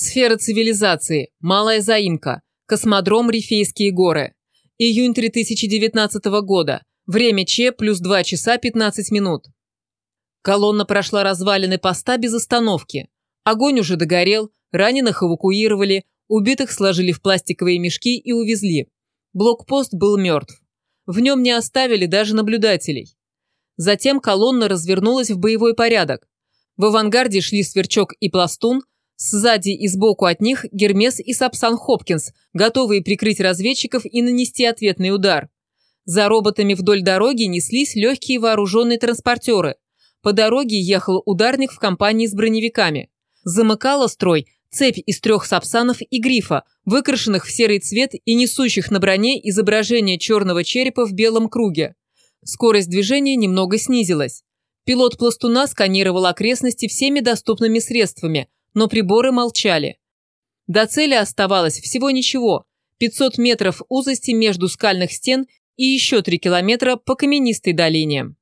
Сфера цивилизации. Малая заимка. Космодром Рифейские горы. Июнь 2019 года. Время Ч плюс 2 часа 15 минут. Колонна прошла развалины поста без остановки. Огонь уже догорел, раненых эвакуировали, убитых сложили в пластиковые мешки и увезли. Блокпост был мертв. В нем не оставили даже наблюдателей. Затем колонна развернулась в боевой порядок. В авангарде шли Сверчок и Пластун, Сзади и сбоку от них Гермес и Сапсан Хопкинс, готовые прикрыть разведчиков и нанести ответный удар. За роботами вдоль дороги неслись легкие вооруженные транспортеры. По дороге ехал ударник в компании с броневиками. Замыкала строй цепь из трех сапсанов и грифа, выкрашенных в серый цвет и несущих на броне изображение черного черепа в белом круге. Скорость движения немного снизилась. Пилот пластуна сканировал окрестности всеми доступными средствами – но приборы молчали. До цели оставалось всего ничего – 500 метров узости между скальных стен и еще 3 километра по каменистой долине.